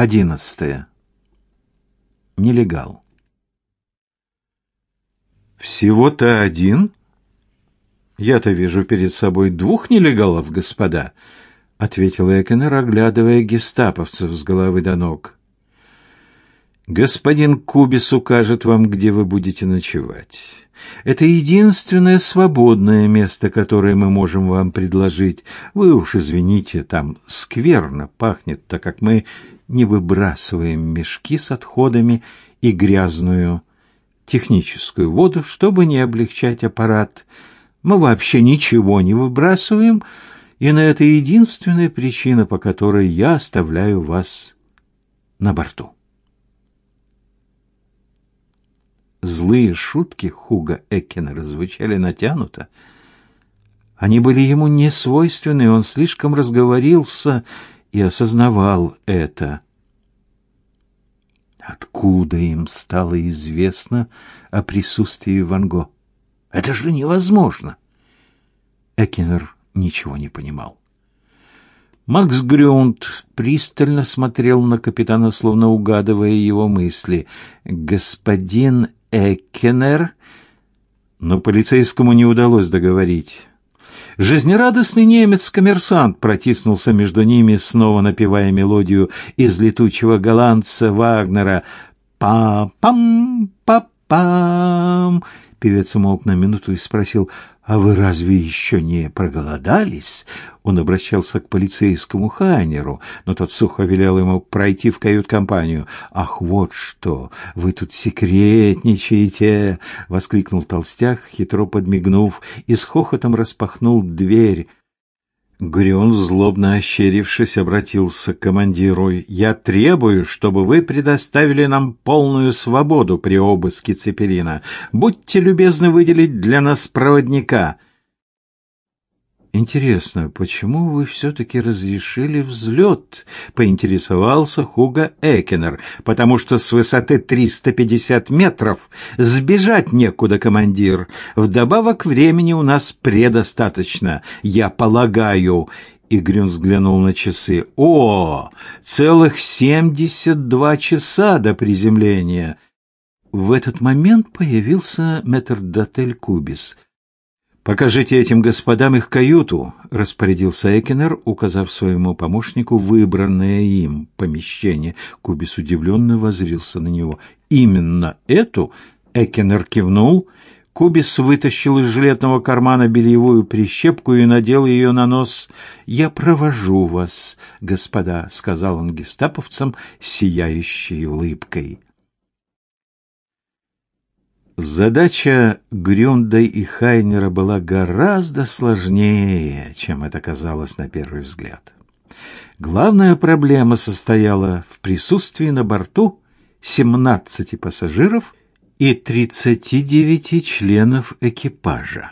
Одиннадцатое. Нелегал. Всего-то один? Я-то вижу перед собой двух нелегалов, господа, ответил Экенер, оглядывая гестаповцев с головы до ног. Господин Кубис укажет вам, где вы будете ночевать. Это единственное свободное место, которое мы можем вам предложить. Вы уж извините, там скверно пахнет, так как мы не выбрасываем мешки с отходами и грязную техническую воду, чтобы не облегчать аппарат. Мы вообще ничего не выбрасываем, и на это единственная причина, по которой я оставляю вас на борту. Злые шутки Хуга Эккена звучали натянуто. Они были ему не свойственны, он слишком разговорился и осознавал это. Откуда им стало известно о присутствии Ван Го? Это же невозможно. Экинер ничего не понимал. Макс Грюнд пристально смотрел на капитана, словно угадывая его мысли. Господин Эккенер, но полицейскому не удалось договорить. Жизнерадостный немец-коммерсант протиснулся между ними, снова напевая мелодию из летучего голландца Вагнера. «Па-пам, па-пам!» Певец умолк на минуту и спросил, «А вы разве еще не проголодались?» Он обращался к полицейскому Хайнеру, но тот сухо велел ему пройти в кают-компанию. «Ах, вот что! Вы тут секретничаете!» — воскликнул толстяк, хитро подмигнув, и с хохотом распахнул дверь. Грюн, злобно ощерившись, обратился к командиру. «Я требую, чтобы вы предоставили нам полную свободу при обыске Цепелина. Будьте любезны выделить для нас проводника». «Интересно, почему вы все-таки разрешили взлет?» — поинтересовался Хуга Экенер. «Потому что с высоты 350 метров сбежать некуда, командир. Вдобавок времени у нас предостаточно, я полагаю». И Грюн взглянул на часы. «О, целых семьдесят два часа до приземления!» В этот момент появился метрдотель Кубис — «Покажите этим господам их каюту», — распорядился Экинер, указав своему помощнику выбранное им помещение. Кубис удивленно возрился на него. «Именно эту?» — Экинер кивнул. Кубис вытащил из жилетного кармана бельевую прищепку и надел ее на нос. «Я провожу вас, господа», — сказал он гестаповцам, сияющей улыбкой. Задача Грюнда и Хайнера была гораздо сложнее, чем это казалось на первый взгляд. Главная проблема состояла в присутствии на борту 17 пассажиров и 39 членов экипажа.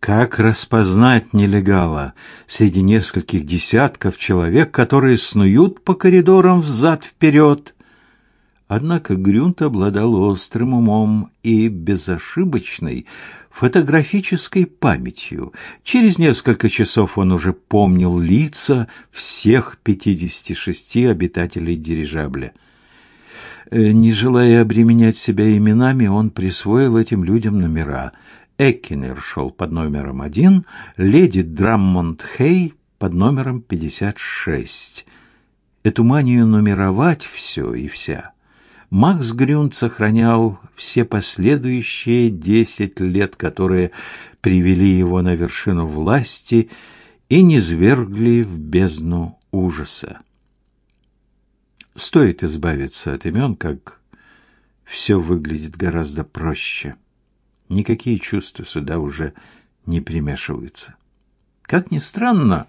Как распознать нелегала среди нескольких десятков человек, которые снуют по коридорам взад-вперед, Однако Грюнт обладал острым умом и безошибочной фотографической памятью. Через несколько часов он уже помнил лица всех 56 обитателей дирижабля. Э, не желая обременять себя именами, он присвоил этим людям номера. Эккинер шел под номером один, леди Драммонд Хей под номером 56. Эту манию нумеровать все и вся Макс Грюнд сохранял все последующие десять лет, которые привели его на вершину власти и низвергли в бездну ужаса. Стоит избавиться от имен, как все выглядит гораздо проще. Никакие чувства сюда уже не примешиваются. Как ни странно,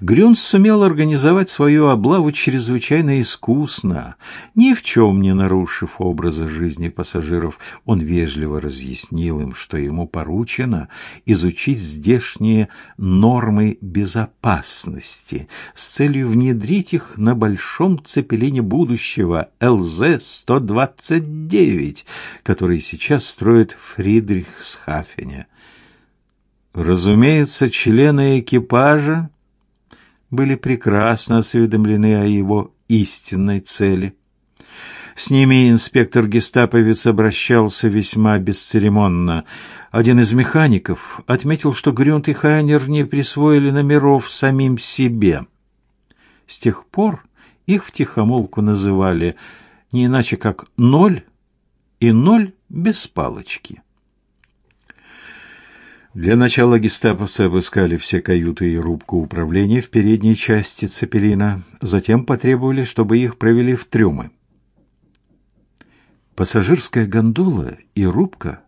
Грюнс сумел организовать свою облаву чрезвычайно искусно, ни в чем не нарушив образа жизни пассажиров. Он вежливо разъяснил им, что ему поручено изучить здешние нормы безопасности с целью внедрить их на большом цепелине будущего ЛЗ-129, который сейчас строит в Фридрихсхафене. Разумеется, члены экипажа были прекрасно осведомлены о его истинной цели. С ними инспектор-гестаповец обращался весьма бесцеремонно. Один из механиков отметил, что Грюнт и Хайнер не присвоили номеров самим себе. С тех пор их втихомолку называли не иначе как «ноль» и «ноль» без палочки. Для начала гестаповцы обыскали все каюты и рубку управления в передней части Цепелина, затем потребовали, чтобы их провели в трюмы. Пассажирская гондола и рубка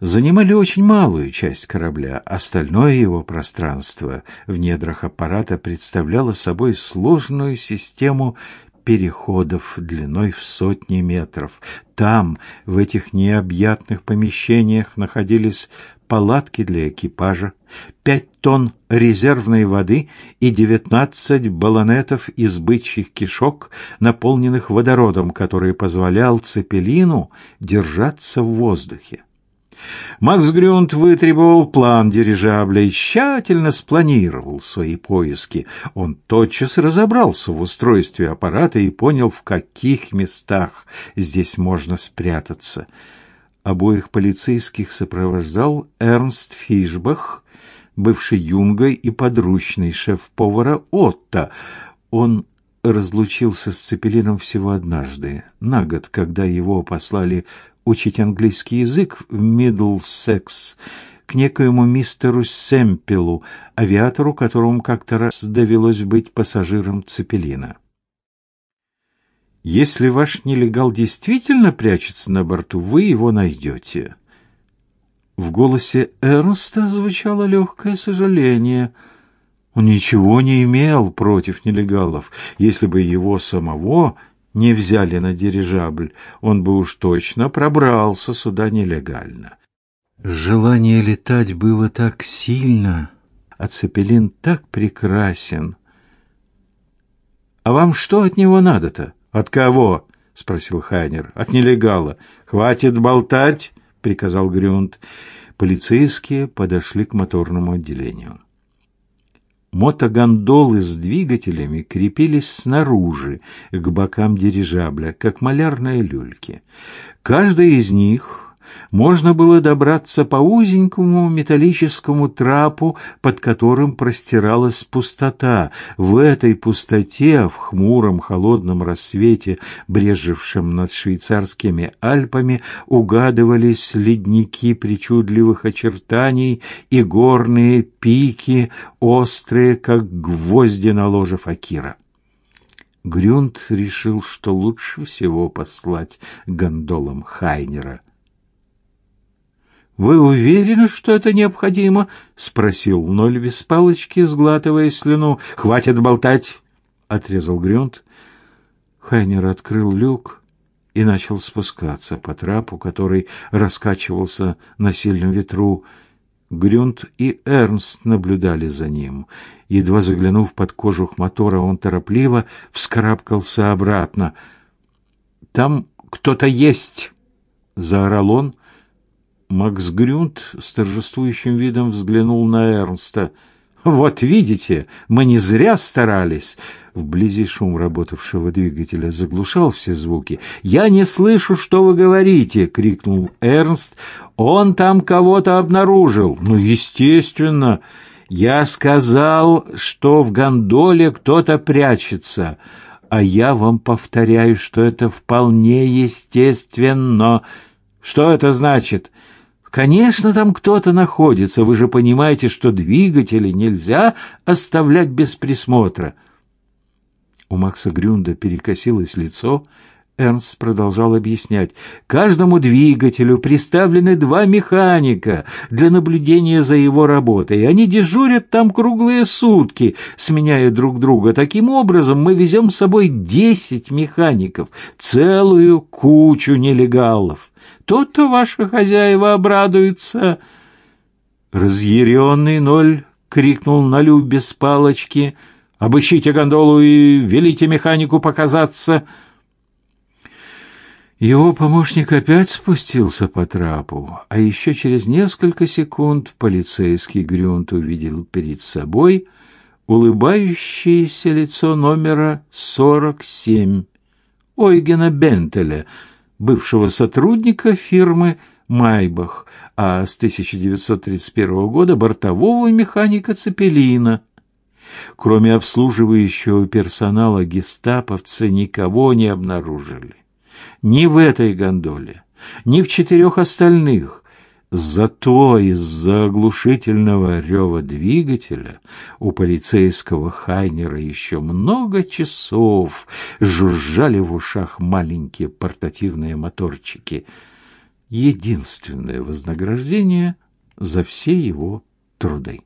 занимали очень малую часть корабля. Остальное его пространство в недрах аппарата представляло собой сложную систему переходов длиной в сотни метров. Там, в этих необъятных помещениях, находились палатки для экипажа, пять тонн резервной воды и девятнадцать баллонетов из бычьих кишок, наполненных водородом, который позволял цепелину держаться в воздухе. Макс Грюнд вытребовал план дирижабля и тщательно спланировал свои поиски. Он тотчас разобрался в устройстве аппарата и понял, в каких местах здесь можно спрятаться. Обоих полицейских сопровождал Эрнст Фишбах, бывший юнгой и подручный шеф-повара Отто. Он разлучился с Цепелином всего однажды, на год, когда его послали учить английский язык в Мидлсекс к некоему мистеру Семпелу, авиатору, которому как-то раз довелось быть пассажиром Цепелина. Если ваш нелегал действительно прячется на борту, вы его найдете. В голосе Эрнста звучало легкое сожаление. Он ничего не имел против нелегалов. Если бы его самого не взяли на дирижабль, он бы уж точно пробрался сюда нелегально. Желание летать было так сильно, а Цепелин так прекрасен. А вам что от него надо-то? От кого? спросил Хайнер. От нелегала. Хватит болтать, приказал Грюнд. Полицейские подошли к моторному отделению. Мотогондолы с двигателями крепились снаружи, к бокам дирижабля, как малярные люльки. Каждая из них можно было добраться по узенькому металлическому трапу, под которым простиралась пустота. В этой пустоте, в хмуром холодном рассвете, брежевшем над швейцарскими Альпами, угадывались ледники причудливых очертаний и горные пики, острые, как гвозди на ложе факира. Грюнд решил, что лучше всего послать гондолам Хайнера — «Вы уверены, что это необходимо?» — спросил Ноль без палочки, сглатывая слюну. «Хватит болтать!» — отрезал Грюнд. Хайнер открыл люк и начал спускаться по трапу, который раскачивался на сильном ветру. Грюнд и Эрнст наблюдали за ним. Едва заглянув под кожух мотора, он торопливо вскарабкался обратно. «Там кто-то есть!» — заорал он, Макс Грюнд с торжествующим видом взглянул на Эрнста. «Вот видите, мы не зря старались!» Вблизи шум работавшего двигателя заглушал все звуки. «Я не слышу, что вы говорите!» — крикнул Эрнст. «Он там кого-то обнаружил!» «Ну, естественно!» «Я сказал, что в гондоле кто-то прячется, а я вам повторяю, что это вполне естественно!» «Что это значит?» Конечно, там кто-то находится. Вы же понимаете, что двигатели нельзя оставлять без присмотра. У Макса Грюнда перекосилось лицо. Эрнст продолжал объяснять. Каждому двигателю приставлены два механика для наблюдения за его работой. Они дежурят там круглые сутки, сменяя друг друга. Таким образом, мы везем с собой десять механиков, целую кучу нелегалов. То-то ваши хозяева обрадуются. Разъяренный ноль крикнул на Люб без палочки. «Обыщите гондолу и велите механику показаться!» Его помощник опять спустился по трапу, а еще через несколько секунд полицейский Грюнт увидел перед собой улыбающееся лицо номера 47 Ойгена Бентеля, бывшего сотрудника фирмы Майбах, а с 1931 года бортового механика Цепелина. Кроме обслуживающего персонала гестаповцы никого не обнаружили. Ни в этой гондоле, ни в четырех остальных. Зато из-за оглушительного рева двигателя у полицейского Хайнера еще много часов жужжали в ушах маленькие портативные моторчики. Единственное вознаграждение за все его труды.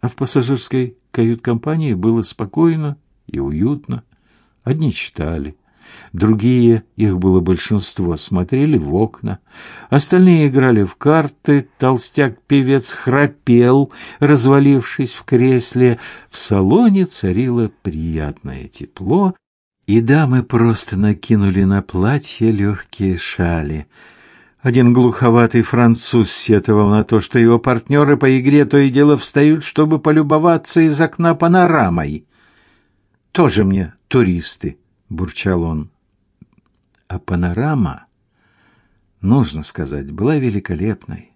А в пассажирской кают-компании было спокойно и уютно. Одни читали, Другие, их было большинство, смотрели в окна. Остальные играли в карты. Толстяк-певец храпел, развалившись в кресле. В салоне царило приятное тепло, и дамы просто накинули на платье легкие шали. Один глуховатый француз сетовал на то, что его партнеры по игре то и дело встают, чтобы полюбоваться из окна панорамой. «Тоже мне туристы», — бурчал он а панорама, нужно сказать, была великолепной.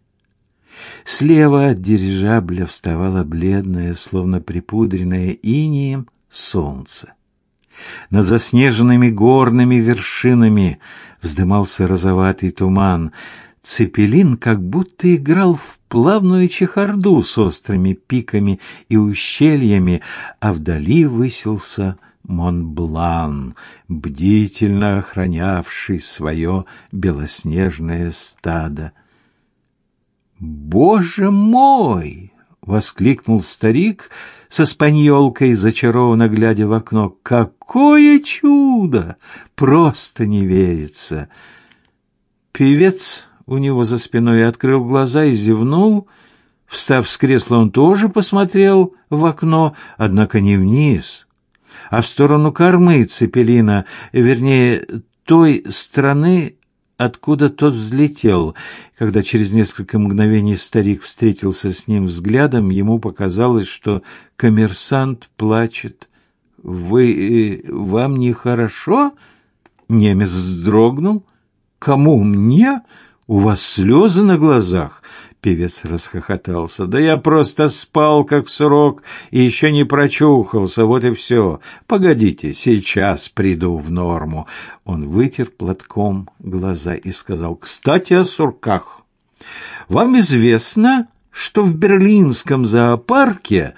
Слева от дирижабля вставало бледное, словно припудренное инием, солнце. Над заснеженными горными вершинами вздымался розоватый туман. Цепелин как будто играл в плавную чехарду с острыми пиками и ущельями, а вдали высился Монблан, бдительно охранявший свое белоснежное стадо. «Боже мой!» — воскликнул старик со спаньолкой, зачарованно глядя в окно. «Какое чудо! Просто не верится!» Певец у него за спиной открыл глаза и зевнул. Встав с кресла, он тоже посмотрел в окно, однако не вниз, а в сторону кормы Цепелина, вернее, той страны, откуда тот взлетел. Когда через несколько мгновений старик встретился с ним взглядом, ему показалось, что коммерсант плачет. «Вы... Э, вам нехорошо?» Немец вздрогнул. «Кому? Мне? У вас слезы на глазах?» Певец расхохотался. «Да я просто спал, как сурок, и еще не прочухался, вот и все. Погодите, сейчас приду в норму». Он вытер платком глаза и сказал, «Кстати, о сурках. Вам известно, что в берлинском зоопарке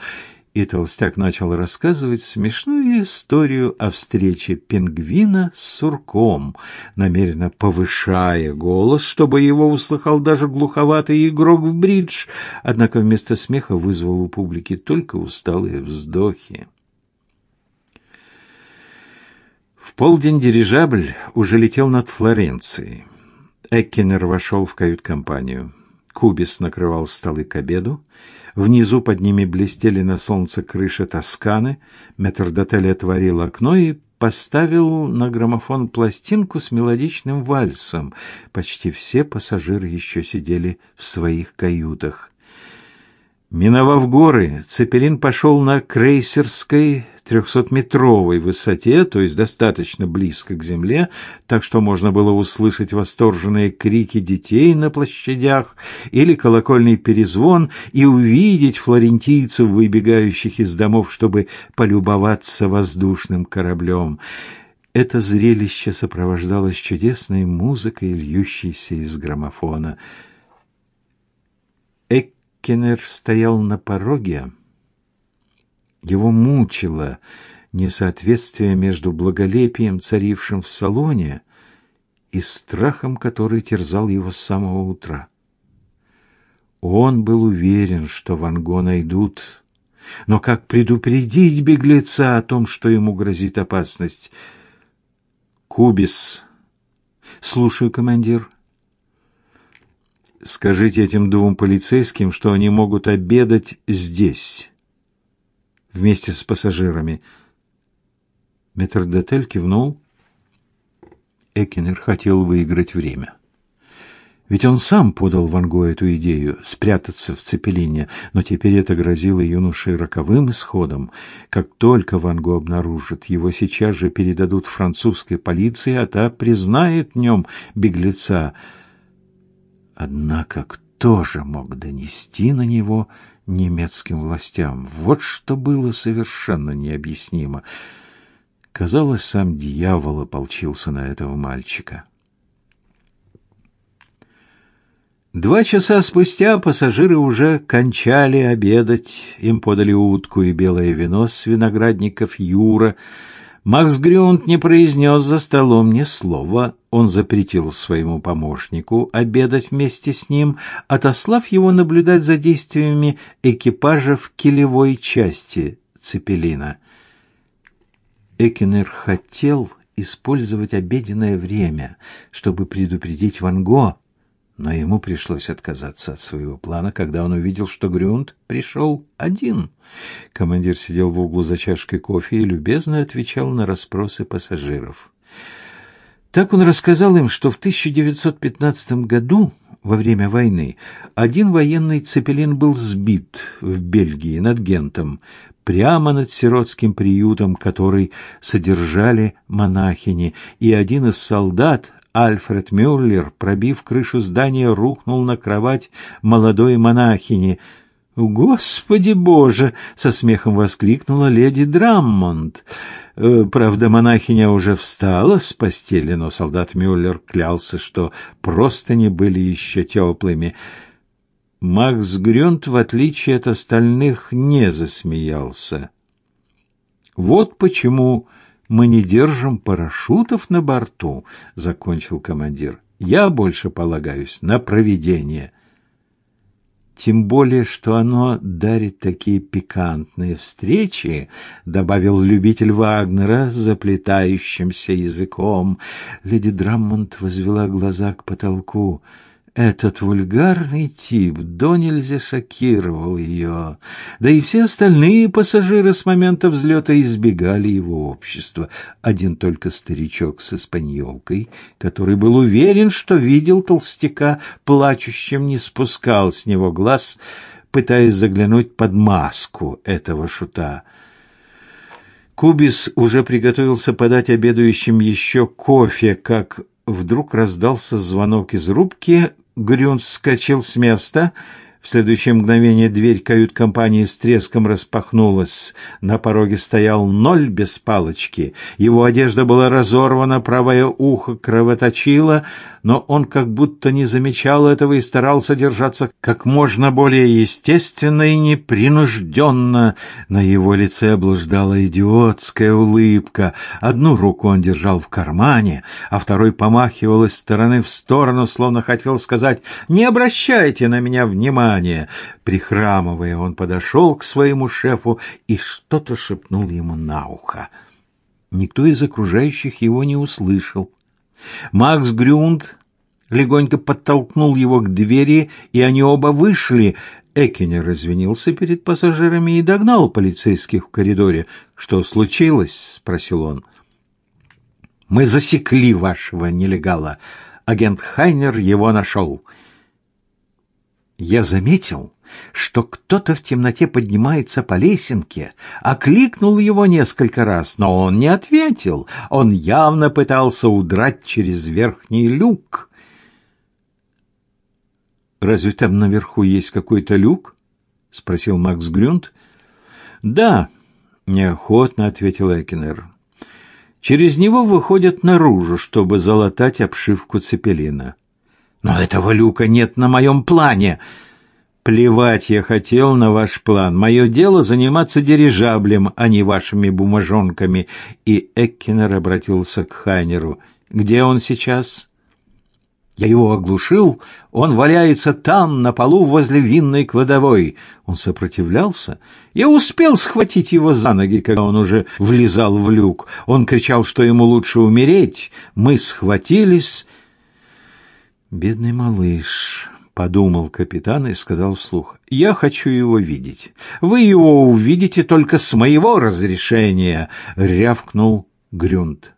и толстяк начал рассказывать смешную историю о встрече пингвина с сурком, намеренно повышая голос, чтобы его услыхал даже глуховатый игрок в бридж, однако вместо смеха вызвал у публики только усталые вздохи. В полдень дирижабль уже летел над Флоренцией. Эккинер вошел в кают-компанию. Кубис накрывал столы к обеду, Внизу под ними блестели на солнце крыши Тосканы. Метрдотель отворил окно и поставил на граммофон пластинку с мелодичным вальсом. Почти все пассажиры еще сидели в своих каютах. Миновав горы, Цепелин пошел на крейсерской трехсотметровой высоте, то есть достаточно близко к земле, так что можно было услышать восторженные крики детей на площадях или колокольный перезвон и увидеть флорентийцев, выбегающих из домов, чтобы полюбоваться воздушным кораблем. Это зрелище сопровождалось чудесной музыкой, льющейся из граммофона. Кеннер стоял на пороге. Его мучило несоответствие между благолепием, царившим в салоне, и страхом, который терзал его с самого утра. Он был уверен, что Ван Го найдут, но как предупредить беглеца о том, что ему грозит опасность? Кубис. Слушаю, командир. Скажите этим двум полицейским, что они могут обедать здесь вместе с пассажирами. Метрдотель кивнул. Экинер хотел выиграть время. Ведь он сам подал Ван Го эту идею спрятаться в Цепелине, но теперь это грозило юноше роковым исходом. Как только Ван Го обнаружит, его сейчас же передадут французской полиции, а та признает в нем беглеца. Однако кто же мог донести на него немецким властям? Вот что было совершенно необъяснимо. Казалось, сам дьявол ополчился на этого мальчика. Два часа спустя пассажиры уже кончали обедать. Им подали утку и белое вино с виноградников Юра. Макс Грюнд не произнес за столом ни слова. Он запретил своему помощнику обедать вместе с ним, отослав его наблюдать за действиями экипажа в килевой части Цепелина. Экинер хотел использовать обеденное время, чтобы предупредить Ван Го, но ему пришлось отказаться от своего плана, когда он увидел, что Грюнд пришел один. Командир сидел в углу за чашкой кофе и любезно отвечал на расспросы пассажиров. Так он рассказал им, что в 1915 году, во время войны, один военный цепелин был сбит в Бельгии над Гентом, прямо над сиротским приютом, который содержали монахини, и один из солдат, Альфред Мюллер, пробив крышу здания, рухнул на кровать молодой монахини. «Господи Боже!» — со смехом воскликнула леди Драммонд. Э, правда, монахиня уже встала с постели, но солдат Мюллер клялся, что просто не были еще теплыми. Макс Грюнд, в отличие от остальных, не засмеялся. Вот почему мы не держим парашютов на борту, закончил командир. Я больше полагаюсь на провидение. Тем более, что оно дарит такие пикантные встречи, добавил любитель Вагнера заплетающимся языком. Леди Драммонд возвела глаза к потолку. Этот вульгарный тип до нельзя шокировал ее, да и все остальные пассажиры с момента взлета избегали его общества. Один только старичок с испаньолкой, который был уверен, что видел толстяка, плачущим не спускал с него глаз, пытаясь заглянуть под маску этого шута. Кубис уже приготовился подать обедающим еще кофе, как вдруг раздался звонок из рубки, Грюн вскочил с места в следующее мгновение дверь кают-компании с треском распахнулась. На пороге стоял ноль без палочки. Его одежда была разорвана, правое ухо кровоточило, но он как будто не замечал этого и старался держаться как можно более естественно и непринужденно. На его лице блуждала идиотская улыбка. Одну руку он держал в кармане, а второй помахивал из стороны в сторону, словно хотел сказать «Не обращайте на меня внимания». Прихрамывая, он подошел к своему шефу и что-то шепнул ему на ухо. Никто из окружающих его не услышал. Макс Грюнд легонько подтолкнул его к двери, и они оба вышли. Экинер извинился перед пассажирами и догнал полицейских в коридоре. «Что случилось?» — спросил он. «Мы засекли вашего нелегала. Агент Хайнер его нашел. Я заметил, что кто-то в темноте поднимается по лесенке, окликнул его несколько раз, но он не ответил. Он явно пытался удрать через верхний люк. «Разве там наверху есть какой-то люк?» — спросил Макс Грюнд. «Да», — неохотно ответил Экинер. «Через него выходят наружу, чтобы залатать обшивку цепелина. Но этого люка нет на моем плане. Плевать я хотел на ваш план. Мое дело заниматься дирижаблем, а не вашими бумажонками. И Эккинер обратился к Хайнеру. Где он сейчас? Я его оглушил. Он валяется там, на полу возле винной кладовой. Он сопротивлялся. Я успел схватить его за ноги, когда он уже влезал в люк. Он кричал, что ему лучше умереть. Мы схватились Бедный малыш, подумал капитан и сказал вслух: "Я хочу его видеть. Вы его увидите только с моего разрешения", рявкнул Грюнд.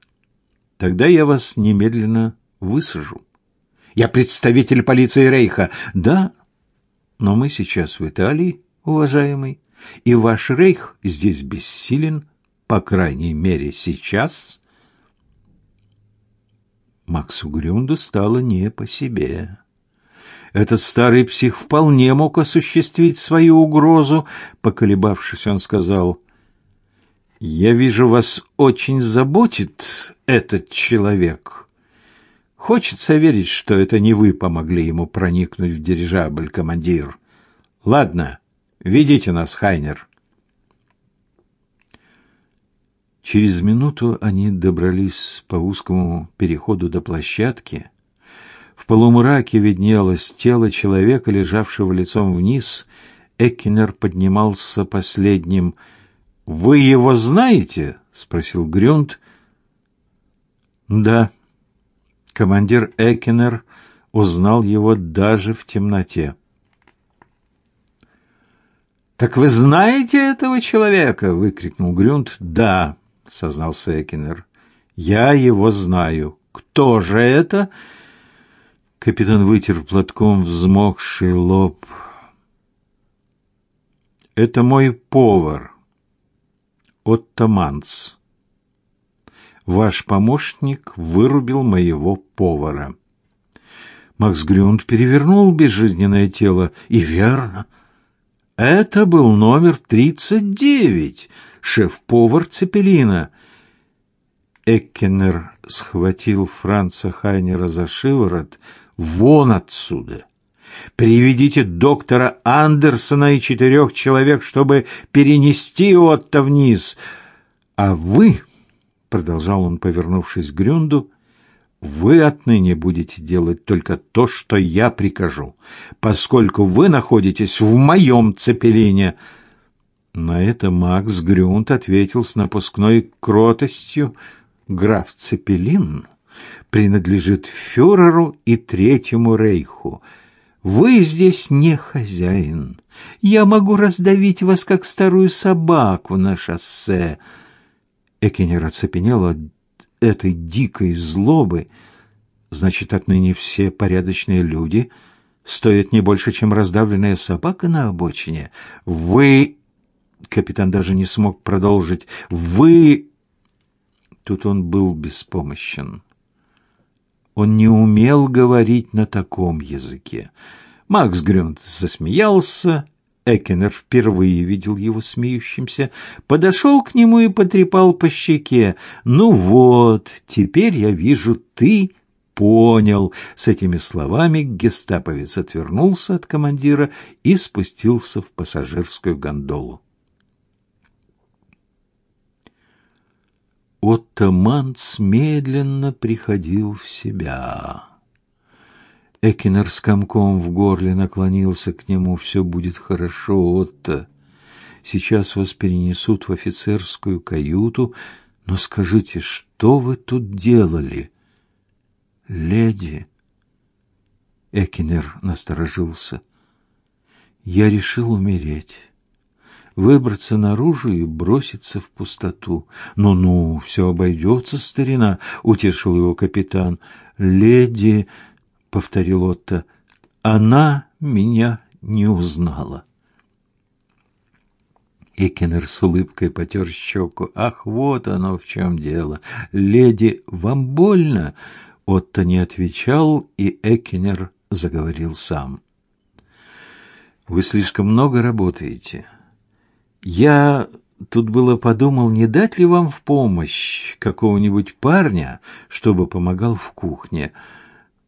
"Тогда я вас немедленно высажу". Я представитель полиции Рейха. Да, но мы сейчас в Италии, уважаемый, и ваш Рейх здесь бессилен, по крайней мере, сейчас. Максу Грюнду стало не по себе. Этот старый псих вполне мог осуществить свою угрозу. Поколебавшись, он сказал, «Я вижу, вас очень заботит этот человек. Хочется верить, что это не вы помогли ему проникнуть в дирижабль, командир. Ладно, ведите нас, Хайнер». Через минуту они добрались по узкому переходу до площадки. В полумраке виднелось тело человека, лежавшего лицом вниз. Эккинер поднимался последним. «Вы его знаете?» — спросил Грюнд. «Да». Командир Эккинер узнал его даже в темноте. «Так вы знаете этого человека?» — выкрикнул Грюнд. «Да», сознался Экинер. Я его знаю. Кто же это? Капитан вытер платком взмокший лоб. Это мой повар. Отто Манц. Ваш помощник вырубил моего повара. Макс Грюнд перевернул безжизненное тело, и верно. Это был номер тридцать девять шеф-повар Цепелина. Эккенер схватил Франца Хайнера за шиворот. «Вон отсюда! Приведите доктора Андерсона и четырех человек, чтобы перенести Отто вниз. А вы, — продолжал он, повернувшись к Грюнду, — вы отныне будете делать только то, что я прикажу, поскольку вы находитесь в моем цепелине». На это Макс Грюнт ответил с напускной кротостью. «Граф Цепелин принадлежит фюреру и Третьему Рейху. Вы здесь не хозяин. Я могу раздавить вас, как старую собаку на шоссе». Экинер оцепенел от этой дикой злобы. Значит, отныне все порядочные люди стоят не больше, чем раздавленная собака на обочине. Вы Капитан даже не смог продолжить. «Вы...» Тут он был беспомощен. Он не умел говорить на таком языке. Макс Грюнд засмеялся. Экенер впервые видел его смеющимся, подошел к нему и потрепал по щеке. «Ну вот, теперь я вижу, ты понял». С этими словами гестаповец отвернулся от командира и спустился в пассажирскую гондолу. Отто Манц медленно приходил в себя. Экинер с комком в горле наклонился к нему. «Все будет хорошо, Отто. Сейчас вас перенесут в офицерскую каюту. Но скажите, что вы тут делали?» «Леди...» Экинер насторожился. «Я решил умереть» выбраться наружу и броситься в пустоту. «Ну-ну, все обойдется, старина», — утешил его капитан. «Леди», — повторил Отто, — «она меня не узнала». Экинер с улыбкой потер щеку. «Ах, вот оно в чем дело! Леди, вам больно?» Отто не отвечал, и Экинер заговорил сам. «Вы слишком много работаете. Я тут было подумал, не дать ли вам в помощь какого-нибудь парня, чтобы помогал в кухне.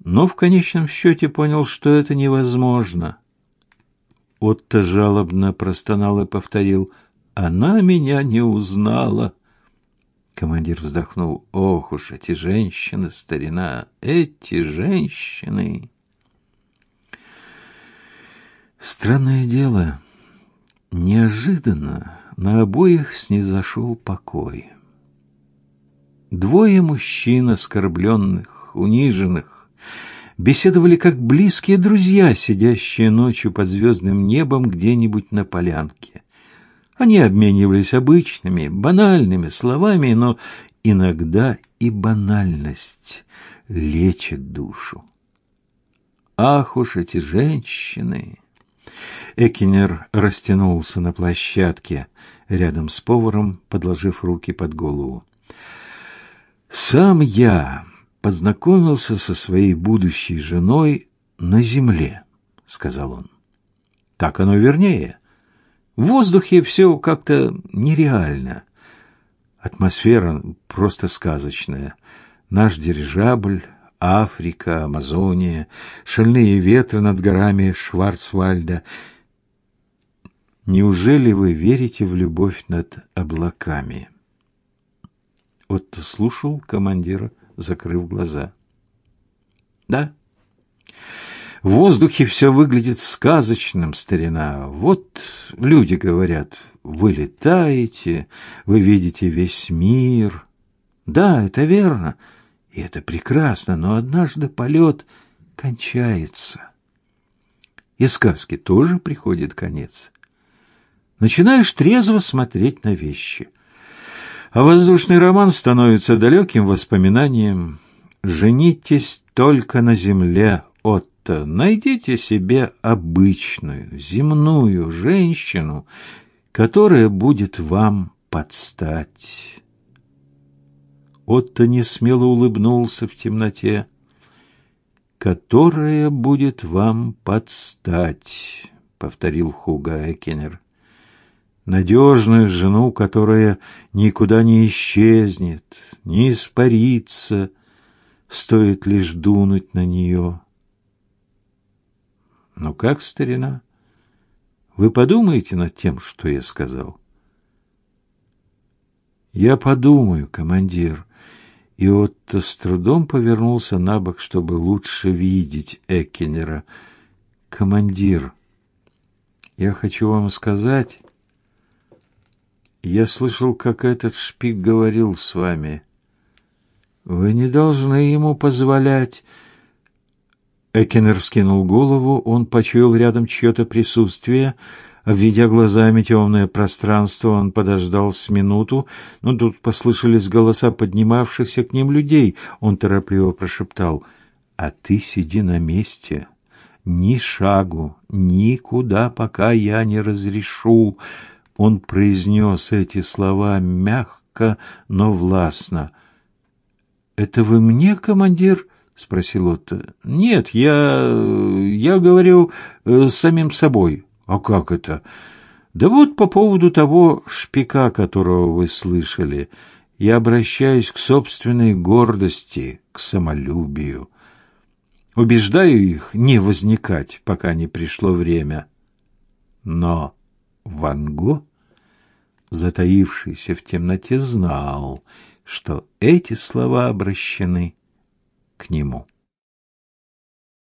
Но в конечном счете понял, что это невозможно. Отто жалобно простонал и повторил: "Она меня не узнала". Командир вздохнул: "Ох уж эти женщины, старина, эти женщины". Странное дело, Неожиданно на обоих снизошел покой. Двое мужчин, оскорбленных, униженных, беседовали как близкие друзья, сидящие ночью под звездным небом где-нибудь на полянке. Они обменивались обычными, банальными словами, но иногда и банальность лечит душу. Ах уж эти женщины! Экинер растянулся на площадке рядом с поваром, подложив руки под голову. Сам я познакомился со своей будущей женой на земле, сказал он. Так оно вернее. В воздухе все как-то нереально. Атмосфера просто сказочная. Наш дирижабль, Африка, Амазония, шальные ветры над горами Шварцвальда. Неужели вы верите в любовь над облаками? Отто слушал командира, закрыв глаза. Да. В воздухе все выглядит сказочным, старина. Вот люди говорят, вы летаете, вы видите весь мир. Да, это верно. И это прекрасно, но однажды полет кончается. И сказки тоже приходит конец. Начинаешь трезво смотреть на вещи. А воздушный роман становится далеким воспоминанием. Женитесь только на земле, Отто. Найдите себе обычную, земную женщину, которая будет вам подстать. Отто не смело улыбнулся в темноте. «Которая будет вам подстать», — повторил Хуга Экенер. «Надежную жену, которая никуда не исчезнет, не испарится, стоит лишь дунуть на нее». «Ну как, старина, вы подумаете над тем, что я сказал?» «Я подумаю, командир», и Отто с трудом повернулся на бок, чтобы лучше видеть Эккенера. «Командир, я хочу вам сказать...» Я слышал, как этот шпик говорил с вами. Вы не должны ему позволять. Экенер вскинул голову, он почуял рядом чье-то присутствие, Обведя глазами темное пространство, он подождал с минуту, но тут послышались голоса поднимавшихся к ним людей. Он торопливо прошептал, «А ты сиди на месте, ни шагу, никуда, пока я не разрешу». Он произнес эти слова мягко, но властно. «Это вы мне, командир?» — спросил Отто. «Нет, я... я говорю э, самим собой». А как это? Да вот по поводу того шпика, которого вы слышали, я обращаюсь к собственной гордости, к самолюбию. Убеждаю их не возникать, пока не пришло время. Но Ван Го, затаившийся в темноте, знал, что эти слова обращены к нему.